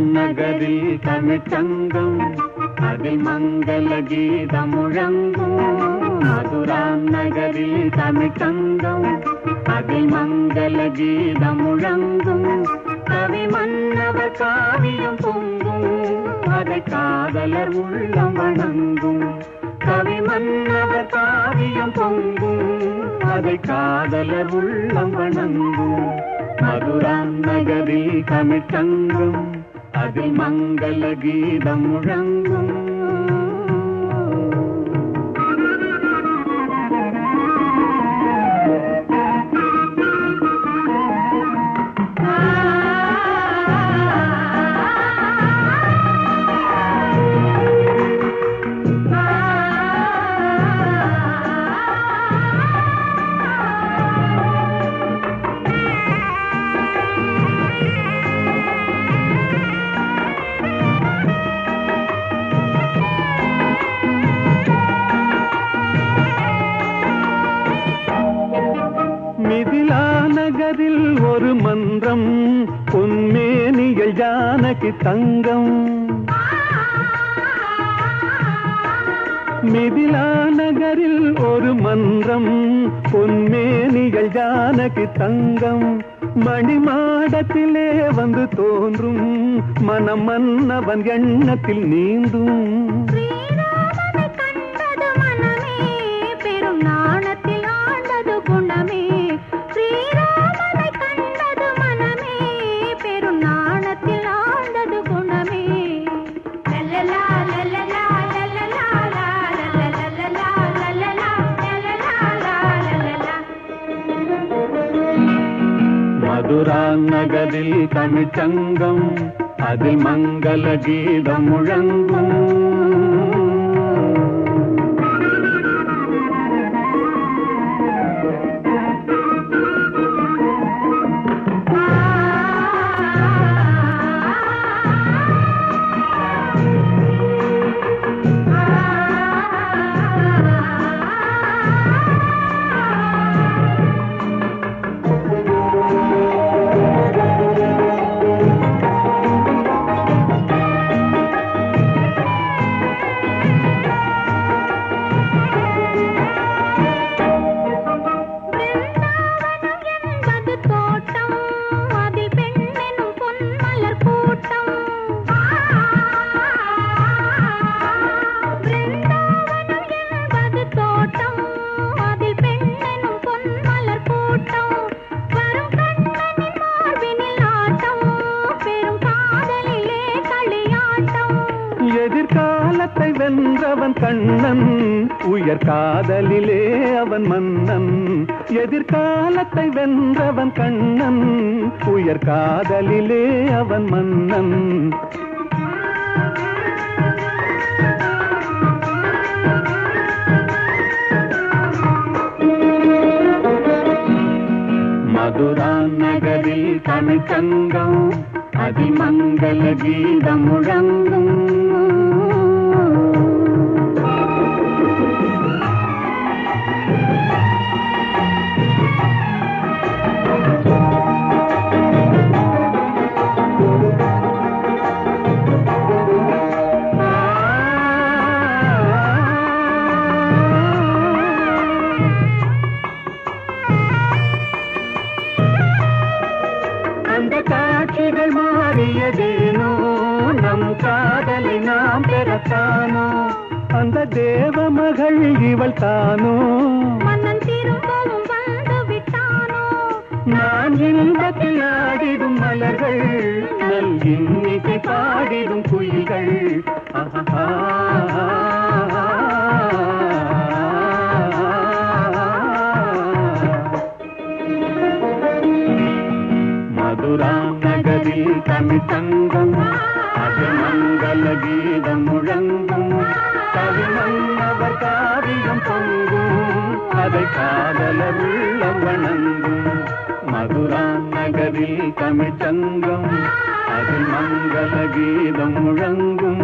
நகரில் தமிழ்ச்சங்கம் அதில் மங்கள கீதம் முழங்கும். மதுரா நகரில் தமிழ்ச்சங்கம் அதில் மங்கள கீதம் முழங்கும். கவி மன்னவ காவியம் பொங்கும் அதை காதலர் உள்ளம் வணங்கும். கவி மன்னவ காவியம் பொங்கும் அதை காதலர் உள்ளம் வணங்கும். மதுராம் நகரில் தமிழ்ச்சங்கம் அதில் மங்கள கீதம் ஒரு மந்திரம் பொன்மேனிகள் ஜானகி தங்கம். மிதிலா நகரில் ஒரு மந்திரம் பொன்மேனிகள் ஜானகி தங்கம். மணிமாடத்திலே வந்து தோன்றும் மனம் மன்னவன் எண்ணத்தில் நீந்தும். மதுரா நகரில் தமிழ்ச்சங்கம் அதில் மங்கள கீதம் முழங்கும். எதிர்காலத்தை கண்ணன் உயர் காதலிலே அவன் மன்னன். எதிர்காலத்தை வென்றவன் கண்ணன் உயர் காதலிலே அவன் மன்னன். மதுரா நகரில் தமிழ்ச்சங்கம் அதிமங்கல கீதம் முழங்கும். நாம் பெறத்தானோ அந்த தேவ மகள் இவள் தானோ? மன்னன் திரும்பவும் வந்து விட்டானோ? நான் இன்பத்தில் ஆடிடும் மலர்கள் நல் இன்னிசை பாடிடும் குயில்கள். ஆஹா. மதுரா நகரில் தமிழ் தங்கம். மங்கள கீதம் முழங்கும். கவி மன்னவர் காவியம் பொங்கும். அதை காதல உள்ளம் வணங்கும். மதுரா நகரில் தமிழ்ச்சங்கம். தங்கம் அதில் மங்கள கீதம் முழங்கும்.